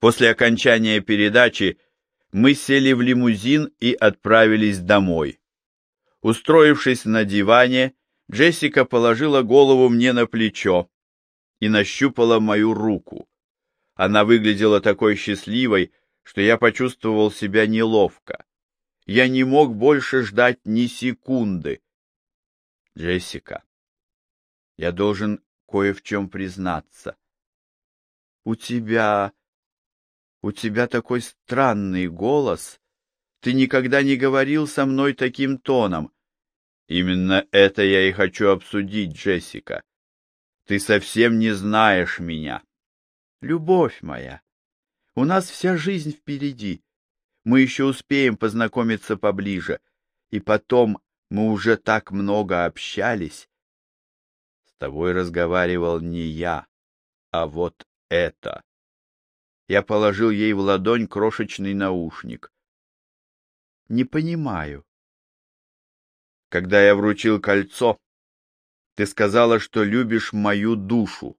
После окончания передачи мы сели в лимузин и отправились домой. Устроившись на диване, Джессика положила голову мне на плечо и нащупала мою руку. Она выглядела такой счастливой, что я почувствовал себя неловко. Я не мог больше ждать ни секунды. Джессика, я должен кое в чем признаться. У тебя... у тебя такой странный голос. Ты никогда не говорил со мной таким тоном. Именно это я и хочу обсудить, Джессика. Ты совсем не знаешь меня. Любовь моя, у нас вся жизнь впереди. Мы еще успеем познакомиться поближе. И потом мы уже так много общались. С тобой разговаривал не я, а вот это. Я положил ей в ладонь крошечный наушник. Не понимаю. Когда я вручил кольцо, ты сказала, что любишь мою душу.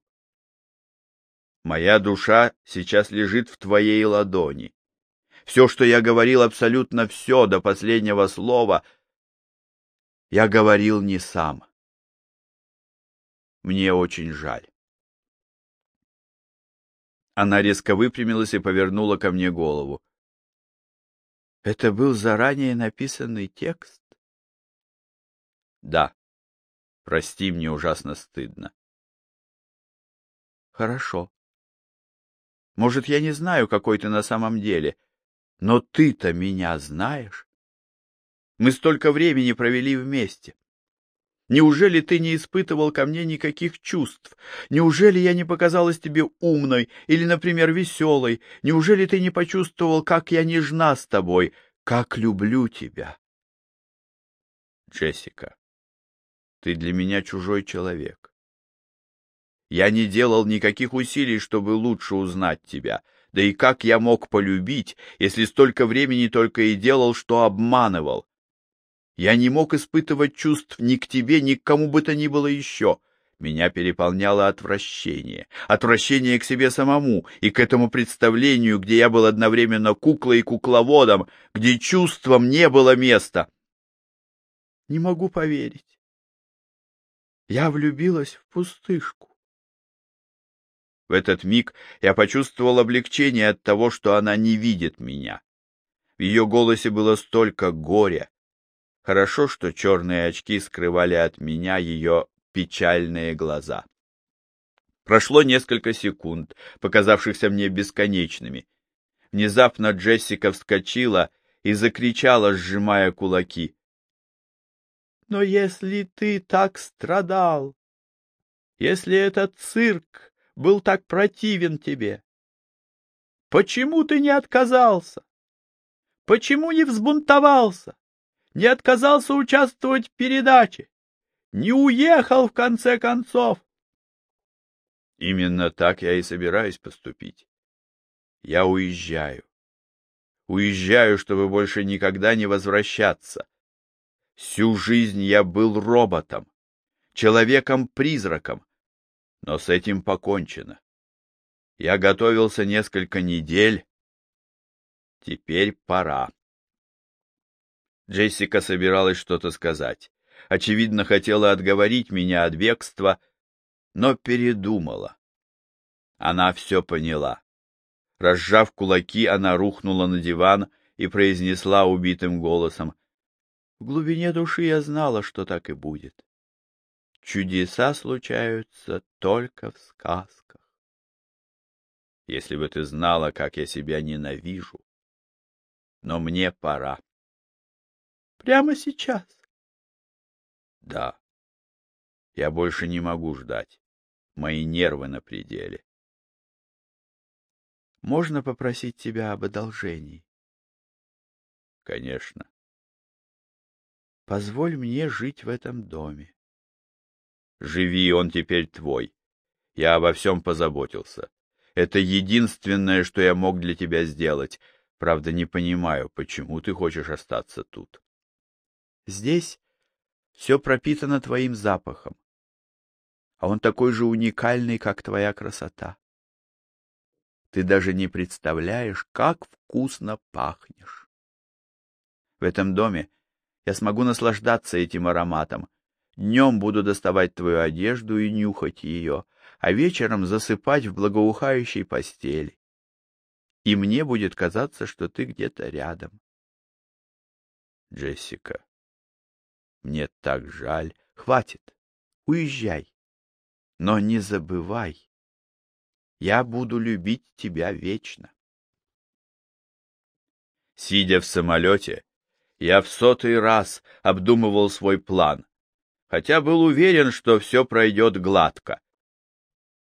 Моя душа сейчас лежит в твоей ладони. Все, что я говорил, абсолютно все, до последнего слова, я говорил не сам. Мне очень жаль. Она резко выпрямилась и повернула ко мне голову. Это был заранее написанный текст? Да. Прости, мне ужасно стыдно. Хорошо. Может, я не знаю, какой ты на самом деле, но ты-то меня знаешь. Мы столько времени провели вместе. Неужели ты не испытывал ко мне никаких чувств? Неужели я не показалась тебе умной или, например, веселой? Неужели ты не почувствовал, как я нежна с тобой, как люблю тебя? Джессика, ты для меня чужой человек. Я не делал никаких усилий, чтобы лучше узнать тебя. Да и как я мог полюбить, если столько времени только и делал, что обманывал? Я не мог испытывать чувств ни к тебе, ни к кому бы то ни было еще. Меня переполняло отвращение, отвращение к себе самому и к этому представлению, где я был одновременно куклой и кукловодом, где чувствам не было места. Не могу поверить. Я влюбилась в пустышку. В этот миг я почувствовал облегчение от того, что она не видит меня. В ее голосе было столько горя, Хорошо, что черные очки скрывали от меня ее печальные глаза. Прошло несколько секунд, показавшихся мне бесконечными. Внезапно Джессика вскочила и закричала, сжимая кулаки. — Но если ты так страдал, если этот цирк был так противен тебе, почему ты не отказался? Почему не взбунтовался? Не отказался участвовать в передаче, не уехал в конце концов. Именно так я и собираюсь поступить. Я уезжаю. Уезжаю, чтобы больше никогда не возвращаться. Всю жизнь я был роботом, человеком-призраком, но с этим покончено. Я готовился несколько недель. Теперь пора. Джессика собиралась что-то сказать. Очевидно, хотела отговорить меня от бегства, но передумала. Она все поняла. Разжав кулаки, она рухнула на диван и произнесла убитым голосом. В глубине души я знала, что так и будет. Чудеса случаются только в сказках. Если бы ты знала, как я себя ненавижу. Но мне пора. Прямо сейчас? Да. Я больше не могу ждать. Мои нервы на пределе. Можно попросить тебя об одолжении? Конечно. Позволь мне жить в этом доме. Живи, он теперь твой. Я обо всем позаботился. Это единственное, что я мог для тебя сделать. Правда, не понимаю, почему ты хочешь остаться тут. Здесь все пропитано твоим запахом, а он такой же уникальный, как твоя красота. Ты даже не представляешь, как вкусно пахнешь. В этом доме я смогу наслаждаться этим ароматом. Днем буду доставать твою одежду и нюхать ее, а вечером засыпать в благоухающей постели. И мне будет казаться, что ты где-то рядом. Джессика, мне так жаль. Хватит, уезжай. Но не забывай, я буду любить тебя вечно. Сидя в самолете, я в сотый раз обдумывал свой план, хотя был уверен, что все пройдет гладко.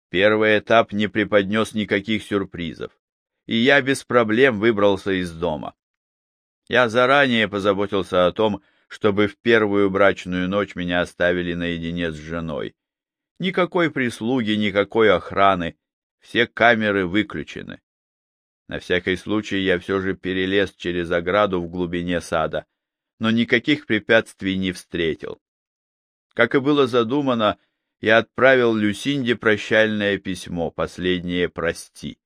Первый этап не преподнес никаких сюрпризов, и я без проблем выбрался из дома. Я заранее позаботился о том, чтобы в первую брачную ночь меня оставили наедине с женой. Никакой прислуги, никакой охраны, все камеры выключены. На всякий случай я все же перелез через ограду в глубине сада, но никаких препятствий не встретил. Как и было задумано, я отправил Люсинде прощальное письмо, последнее «Прости».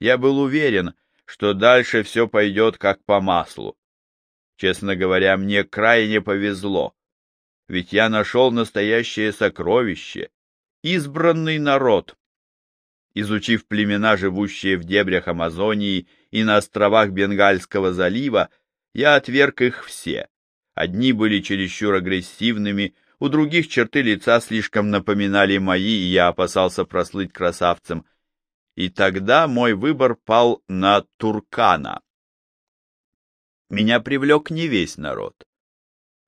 Я был уверен, что дальше все пойдет как по маслу. Честно говоря, мне крайне повезло, ведь я нашел настоящее сокровище, избранный народ, изучив племена, живущие в дебрях Амазонии и на островах Бенгальского залива, я отверг их все. Одни были чересчур агрессивными, у других черты лица слишком напоминали мои, и я опасался прослыть красавцем. И тогда мой выбор пал на Туркана. Меня привлек не весь народ,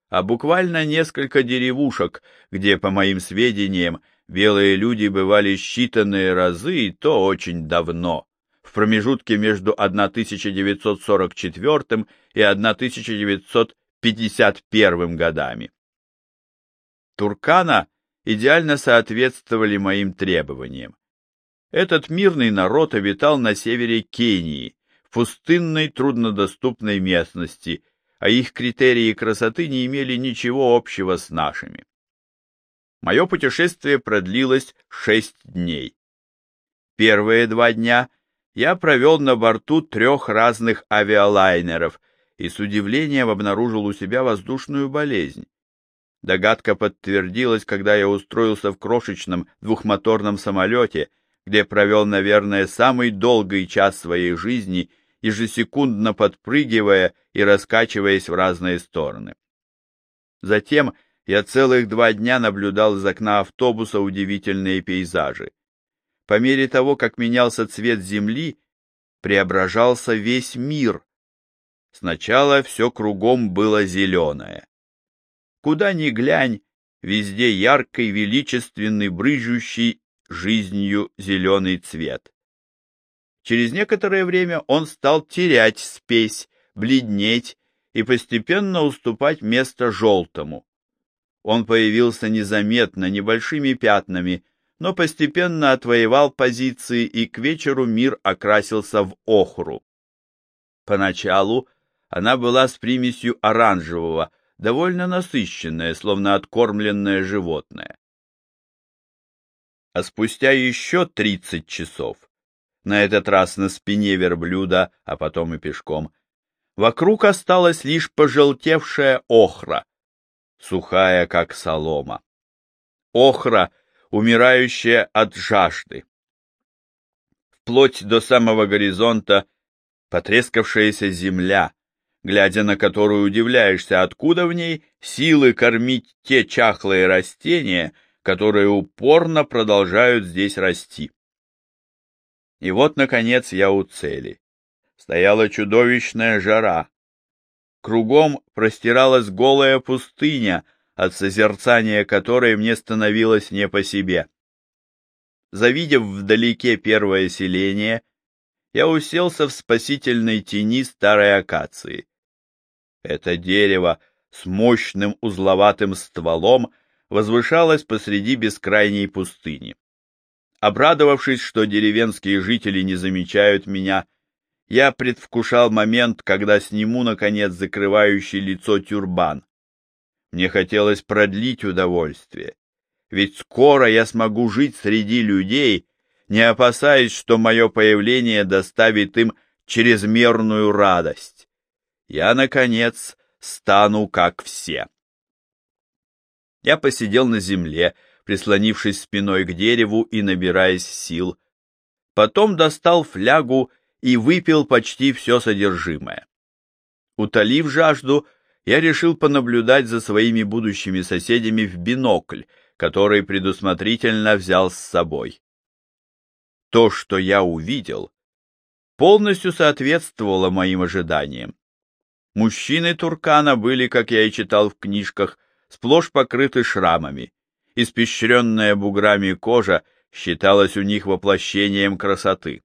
а буквально несколько деревушек, где, по моим сведениям, белые люди бывали считанные разы, и то очень давно, в промежутке между 1944 и 1951 годами. Туркана идеально соответствовали моим требованиям. Этот мирный народ обитал на севере Кении, пустынной труднодоступной местности, а их критерии красоты не имели ничего общего с нашими. Мое путешествие продлилось шесть дней. Первые два дня я провел на борту трех разных авиалайнеров и с удивлением обнаружил у себя воздушную болезнь. Догадка подтвердилась, когда я устроился в крошечном двухмоторном самолете, где провел, наверное, самый долгий час своей жизни, ежесекундно подпрыгивая и раскачиваясь в разные стороны. Затем я целых два дня наблюдал из окна автобуса удивительные пейзажи. По мере того, как менялся цвет земли, преображался весь мир. Сначала все кругом было зеленое. Куда ни глянь, везде яркий, величественный, брыжущий жизнью зеленый цвет. Через некоторое время он стал терять спесь, бледнеть и постепенно уступать место желтому. Он появился незаметно, небольшими пятнами, но постепенно отвоевал позиции, и к вечеру мир окрасился в охру. Поначалу она была с примесью оранжевого, довольно насыщенная, словно откормленное животное. А спустя еще тридцать часов, на этот раз на спине верблюда, а потом и пешком, вокруг осталась лишь пожелтевшая охра, сухая, как солома. Охра, умирающая от жажды. Вплоть до самого горизонта потрескавшаяся земля, глядя на которую удивляешься, откуда в ней силы кормить те чахлые растения, которые упорно продолжают здесь расти. И вот, наконец, я у цели. Стояла чудовищная жара, Кругом простиралась голая пустыня, от созерцания которой мне становилось не по себе. Завидев вдалеке первое селение, я уселся в спасительной тени старой акации. Это дерево с мощным узловатым стволом возвышалось посреди бескрайней пустыни. Обрадовавшись, что деревенские жители не замечают меня, я предвкушал момент, когда сниму, наконец, закрывающий лицо тюрбан. Мне хотелось продлить удовольствие, ведь скоро я смогу жить среди людей, не опасаясь, что мое появление доставит им чрезмерную радость. Я, наконец, стану как все. Я посидел на земле, прислонившись спиной к дереву и набираясь сил. Потом достал флягу и выпил почти все содержимое. Утолив жажду, я решил понаблюдать за своими будущими соседями в бинокль, который предусмотрительно взял с собой. То, что я увидел, полностью соответствовало моим ожиданиям. Мужчины Туркана были, как я и читал в книжках, сплошь покрыты шрамами. Испещренная буграми кожа считалась у них воплощением красоты.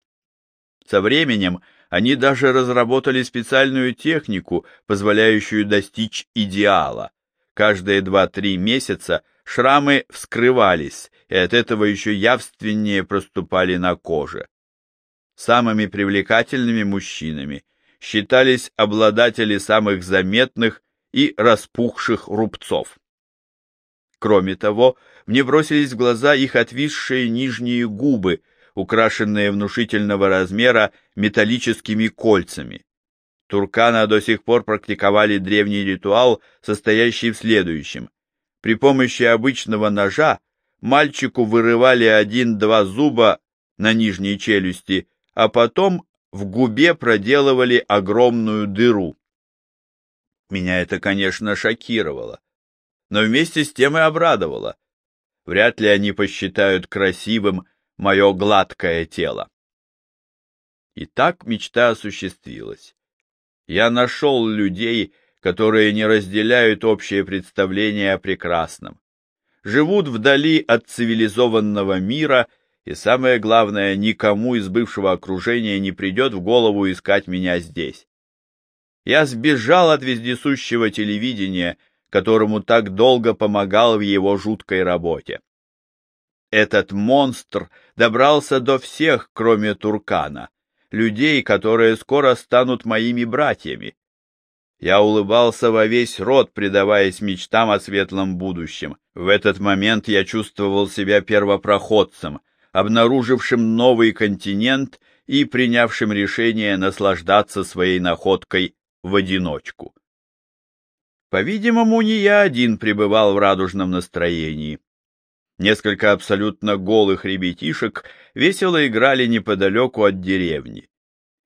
Со временем они даже разработали специальную технику, позволяющую достичь идеала. Каждые два-три месяца шрамы вскрывались, и от этого еще явственнее проступали на коже. Самыми привлекательными мужчинами считались обладатели самых заметных и распухших рубцов. Кроме того, мне бросились в глаза их отвисшие нижние губы, украшенные внушительного размера металлическими кольцами. Туркана до сих пор практиковали древний ритуал, состоящий в следующем. При помощи обычного ножа мальчику вырывали один-два зуба на нижней челюсти, а потом в губе проделывали огромную дыру. Меня это, конечно, шокировало, но вместе с тем и обрадовало. Вряд ли они посчитают красивым мое гладкое тело. И так мечта осуществилась. Я нашел людей, которые не разделяют общее представление о прекрасном, живут вдали от цивилизованного мира, и самое главное, никому из бывшего окружения не придет в голову искать меня здесь. Я сбежал от вездесущего телевидения, которому так долго помогал в его жуткой работе. Этот монстр добрался до всех, кроме Туркана, людей, которые скоро станут моими братьями. Я улыбался во весь рот, предаваясь мечтам о светлом будущем. В этот момент я чувствовал себя первопроходцем, обнаружившим новый континент и принявшим решение наслаждаться своей находкой в одиночку. По-видимому, не я один пребывал в радужном настроении. Несколько абсолютно голых ребятишек весело играли неподалеку от деревни.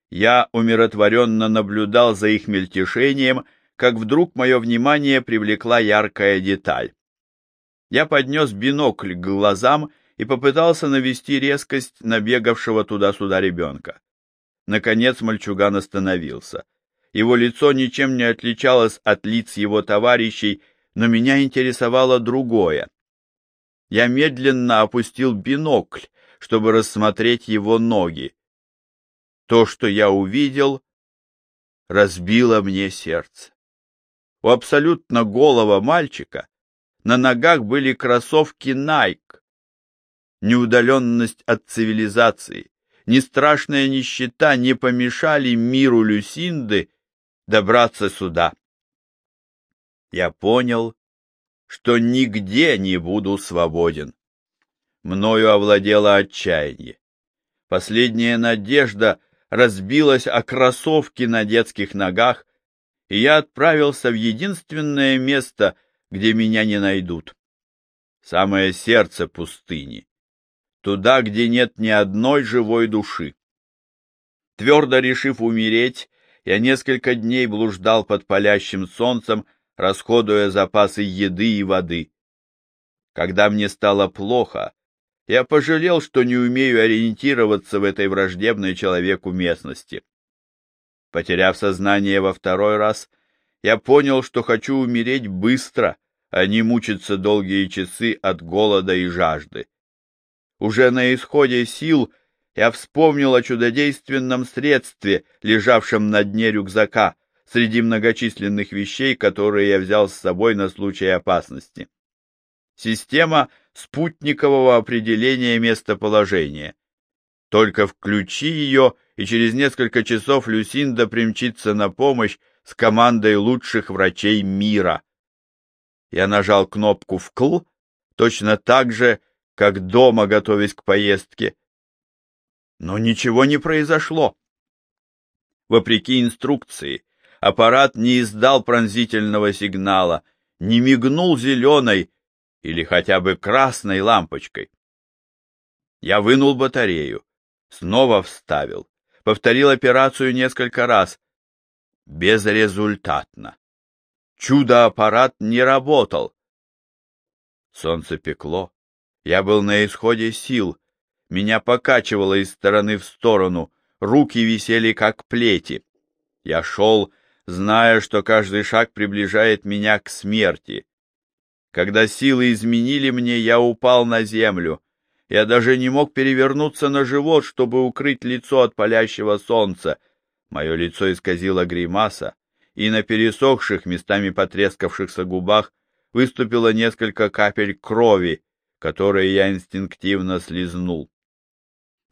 Я умиротворенно наблюдал за их мельтешением, как вдруг мое внимание привлекла яркая деталь. Я поднес бинокль к глазам и попытался навести резкость набегавшего туда-сюда ребенка. Наконец мальчуган остановился. Его лицо ничем не отличалось от лиц его товарищей, но меня интересовало другое. Я медленно опустил бинокль, чтобы рассмотреть его ноги. То, что я увидел, разбило мне сердце. У абсолютно голого мальчика на ногах были кроссовки Nike. Неудаленность от цивилизации, ни страшная нищета не помешали миру Люсинды добраться сюда. Я понял, что нигде не буду свободен. Мною овладело отчаяние. Последняя надежда разбилась о кроссовки на детских ногах, и я отправился в единственное место, где меня не найдут. Самое сердце пустыни. Туда, где нет ни одной живой души. Твердо решив умереть, я несколько дней блуждал под палящим солнцем, расходуя запасы еды и воды. Когда мне стало плохо, я пожалел, что не умею ориентироваться в этой враждебной человеку местности. Потеряв сознание во второй раз, я понял, что хочу умереть быстро, а не мучиться долгие часы от голода и жажды. Уже на исходе сил я вспомнил о чудодейственном средстве, лежавшем на дне рюкзака, среди многочисленных вещей, которые я взял с собой на случай опасности. Система спутникового определения местоположения. Только включи ее, и через несколько часов Люсинда примчится на помощь с командой лучших врачей мира. Я нажал кнопку «вкл», точно так же, как дома, готовясь к поездке, Но ничего не произошло. Вопреки инструкции, аппарат не издал пронзительного сигнала, не мигнул зеленой или хотя бы красной лампочкой. Я вынул батарею, снова вставил, повторил операцию несколько раз. Безрезультатно. Чудо-аппарат не работал. Солнце пекло. Я был на исходе сил. Меня покачивало из стороны в сторону. Руки висели как плети. Я шел, зная, что каждый шаг приближает меня к смерти. Когда силы изменили мне, я упал на землю. Я даже не мог перевернуться на живот, чтобы укрыть лицо от палящего солнца. Мое лицо исказило гримаса, и на пересохших, местами потрескавшихся губах выступило несколько капель крови, которые я инстинктивно слизнул.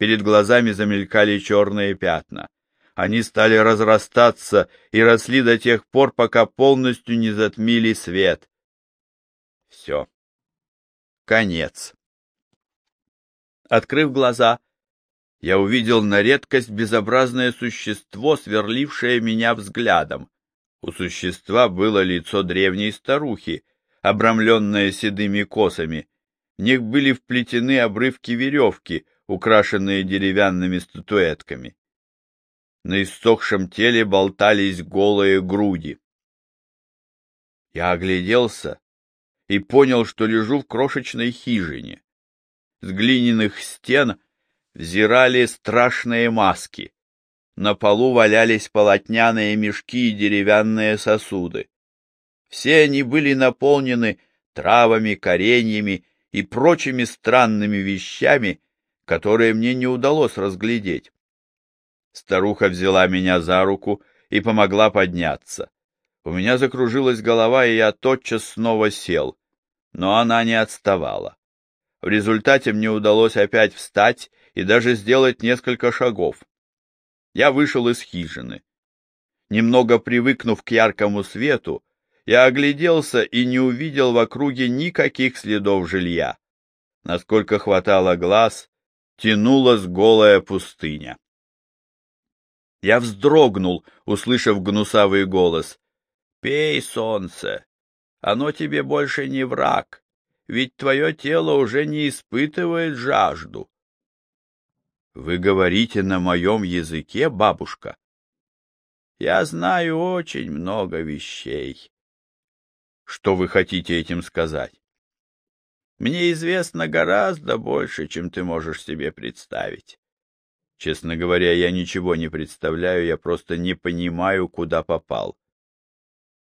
Перед глазами замелькали черные пятна. Они стали разрастаться и росли до тех пор, пока полностью не затмили свет. Все. Конец. Открыв глаза, я увидел на редкость безобразное существо, сверлившее меня взглядом. У существа было лицо древней старухи, обрамленное седыми косами. В них были вплетены обрывки веревки, украшенные деревянными статуэтками. На иссохшем теле болтались голые груди. Я огляделся и понял, что лежу в крошечной хижине. С глиняных стен взирали страшные маски. На полу валялись полотняные мешки и деревянные сосуды. Все они были наполнены травами, кореньями и прочими странными вещами, которые мне не удалось разглядеть. Старуха взяла меня за руку и помогла подняться. У меня закружилась голова, и я тотчас снова сел, но она не отставала. В результате мне удалось опять встать и даже сделать несколько шагов. Я вышел из хижины. Немного привыкнув к яркому свету, я огляделся и не увидел в округе никаких следов жилья. Насколько хватало глаз, тянулась голая пустыня. Я вздрогнул, услышав гнусавый голос. «Пей, солнце! Оно тебе больше не враг ведь твое тело уже не испытывает жажду. — Вы говорите на моем языке, бабушка? — Я знаю очень много вещей. — Что вы хотите этим сказать? — Мне известно гораздо больше, чем ты можешь себе представить. Честно говоря, я ничего не представляю, я просто не понимаю, куда попал.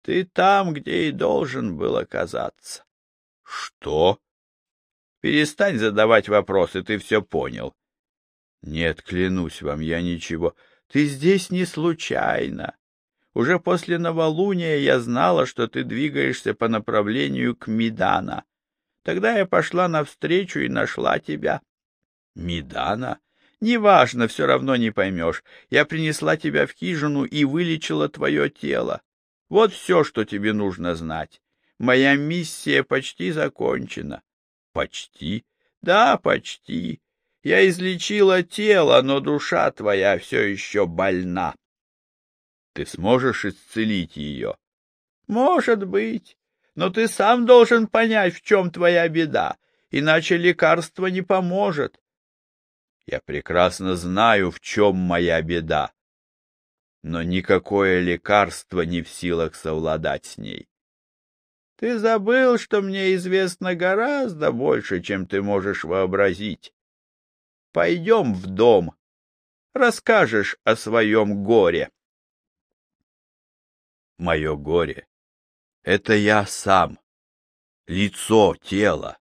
Ты там, где и должен был оказаться. Что? Перестань задавать вопросы, ты все понял. Нет, клянусь вам, я ничего. Ты здесь не случайно. Уже после новолуния я знала, что ты двигаешься по направлению к Мидана. Тогда я пошла навстречу и нашла тебя. Мидана? Неважно, все равно не поймешь. Я принесла тебя в хижину и вылечила твое тело. Вот все, что тебе нужно знать. Моя миссия почти закончена. Почти? Да, почти. Я излечила тело, но душа твоя все еще больна. Ты сможешь исцелить ее? Может быть. Но ты сам должен понять, в чем твоя беда, иначе лекарство не поможет. Я прекрасно знаю, в чем моя беда, но никакое лекарство не в силах совладать с ней. Ты забыл, что мне известно гораздо больше, чем ты можешь вообразить. Пойдем в дом. Расскажешь о своем горе. Мое горе — это я сам, лицо, тело.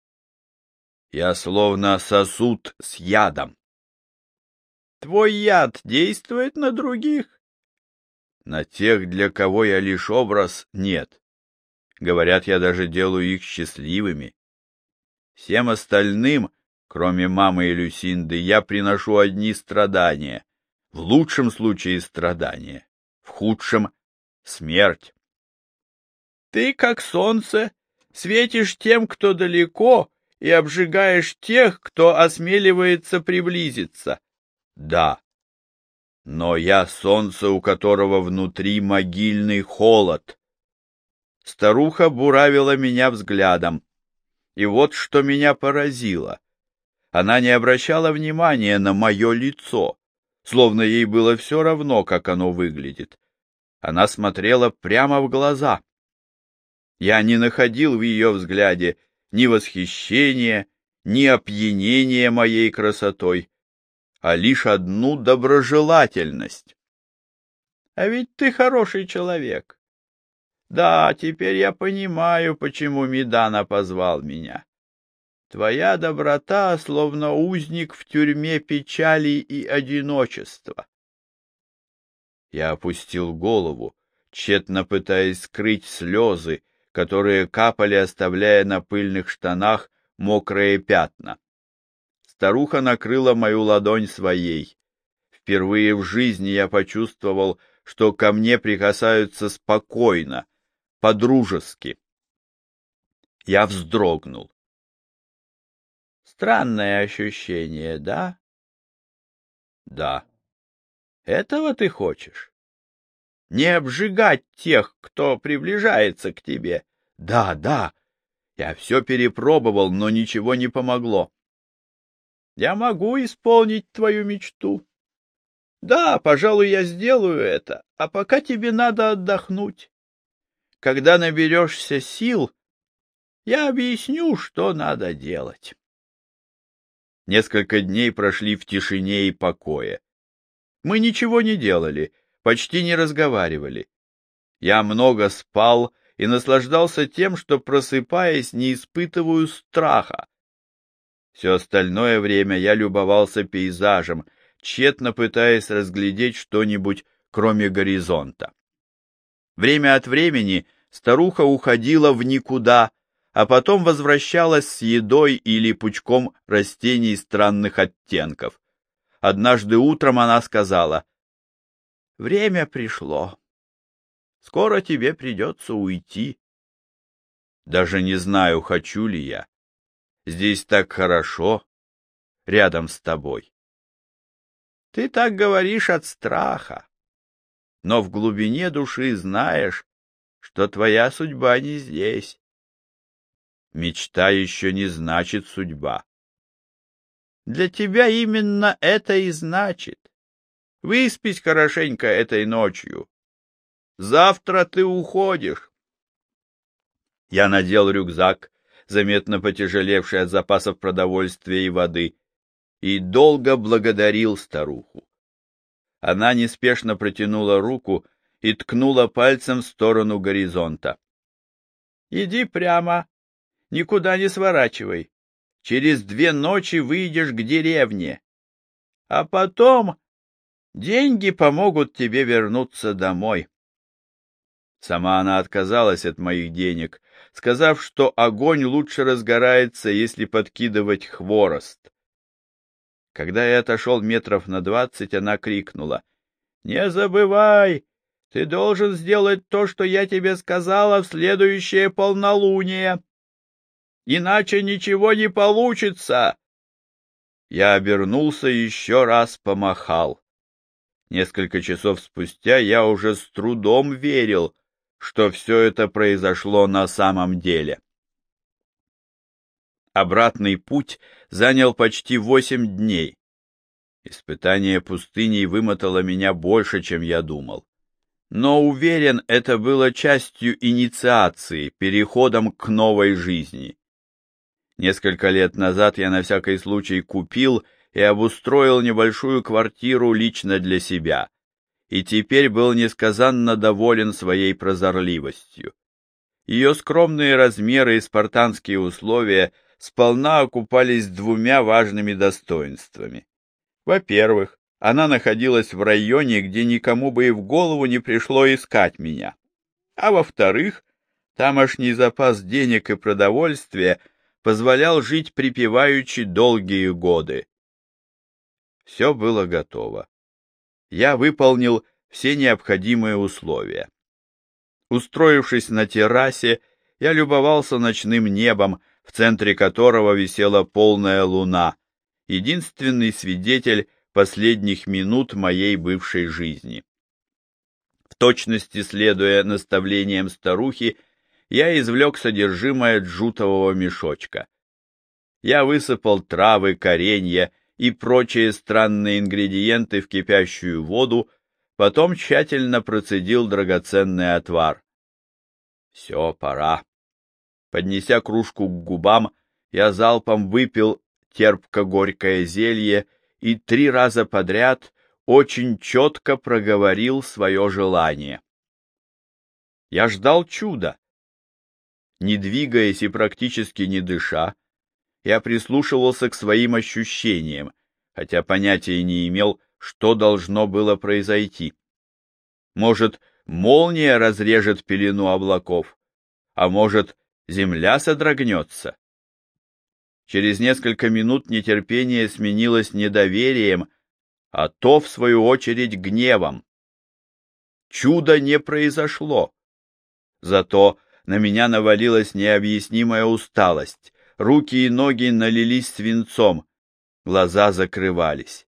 Я словно сосуд с ядом. Твой яд действует на других? На тех, для кого я лишь образ, нет. Говорят, я даже делаю их счастливыми. Всем остальным, кроме мамы и Люсинды, я приношу одни страдания. В лучшем случае страдания, в худшем — смерть. Ты, как солнце, светишь тем, кто далеко, и обжигаешь тех, кто осмеливается приблизиться. Да. Но я солнце, у которого внутри могильный холод. Старуха буравила меня взглядом. И вот что меня поразило. Она не обращала внимания на мое лицо, словно ей было все равно, как оно выглядит. Она смотрела прямо в глаза. Я не находил в ее взгляде ни восхищения, ни опьянения моей красотой, а лишь одну доброжелательность. А ведь ты хороший человек. Да, теперь я понимаю, почему Медана позвал меня. Твоя доброта, словно узник в тюрьме печали и одиночества. Я опустил голову, тщетно пытаясь скрыть слезы, которые капали, оставляя на пыльных штанах мокрые пятна. Старуха накрыла мою ладонь своей. Впервые в жизни я почувствовал, что ко мне прикасаются спокойно, по-дружески. Я вздрогнул. Странное ощущение, да? Да. Этого ты хочешь? Не обжигать тех, кто приближается к тебе. Да, да. Я все перепробовал, но ничего не помогло. Я могу исполнить твою мечту. Да, пожалуй, я сделаю это, а пока тебе надо отдохнуть. Когда наберешься сил, я объясню, что надо делать. Несколько дней прошли в тишине и покое. Мы ничего не делали, почти не разговаривали. Я много спал и наслаждался тем, что, просыпаясь, не испытываю страха. Все остальное время я любовался пейзажем, тщетно пытаясь разглядеть что-нибудь, кроме горизонта. Время от времени старуха уходила в никуда, а потом возвращалась с едой или пучком растений странных оттенков. Однажды утром она сказала, «Время пришло. Скоро тебе придется уйти». Даже не знаю, хочу ли я. Здесь так хорошо, рядом с тобой. Ты так говоришь от страха но в глубине души знаешь, что твоя судьба не здесь. Мечта еще не значит судьба. Для тебя именно это и значит. Выспись хорошенько этой ночью. Завтра ты уходишь. Я надел рюкзак, заметно потяжелевший от запасов продовольствия и воды, и долго благодарил старуху. Она неспешно протянула руку и ткнула пальцем в сторону горизонта. — Иди прямо, никуда не сворачивай. Через две ночи выйдешь к деревне. А потом деньги помогут тебе вернуться домой. Сама она отказалась от моих денег, сказав, что огонь лучше разгорается, если подкидывать хворост. Когда я отошел метров на двадцать, она крикнула. — Не забывай! Ты должен сделать то, что я тебе сказала в следующее полнолуние. Иначе ничего не получится. Я обернулся и еще раз помахал. Несколько часов спустя я уже с трудом верил, что все это произошло на самом деле. Обратный путь занял почти восемь дней. Испытание пустыней вымотало меня больше, чем я думал. Но уверен, это было частью инициации, переходом к новой жизни. Несколько лет назад я на всякий случай купил и обустроил небольшую квартиру лично для себя, и теперь был несказанно доволен своей прозорливостью. Ее скромные размеры и спартанские условия – сполна окупались двумя важными достоинствами. Во-первых, она находилась в районе, где никому бы и в голову не пришло искать меня. А во-вторых, тамошний запас денег и продовольствия позволял жить припеваючи долгие годы. Все было готово. Я выполнил все необходимые условия. Устроившись на террасе, я любовался ночным небом, в центре которого висела полная луна, единственный свидетель последних минут моей бывшей жизни. В точности следуя наставлениям старухи, я извлек содержимое джутового мешочка. Я высыпал травы, коренья и прочие странные ингредиенты в кипящую воду, потом тщательно процедил драгоценный отвар. Все, пора. Поднеся кружку к губам, я залпом выпил терпко-горькое зелье и три раза подряд очень четко проговорил свое желание. Я ждал чуда. Не двигаясь и практически не дыша, я прислушивался к своим ощущениям, хотя понятия не имел, что должно было произойти. Может, молния разрежет пелену облаков, а может, земля содрогнется. Через несколько минут нетерпение сменилось недоверием, а то, в свою очередь, гневом. Чудо не произошло. Зато на меня навалилась необъяснимая усталость, руки и ноги налились свинцом, глаза закрывались.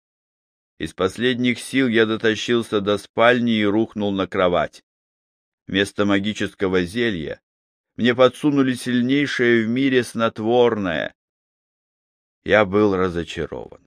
Из последних сил я дотащился до спальни и рухнул на кровать. Вместо магического зелья мне подсунули сильнейшее в мире снотворное. Я был разочарован.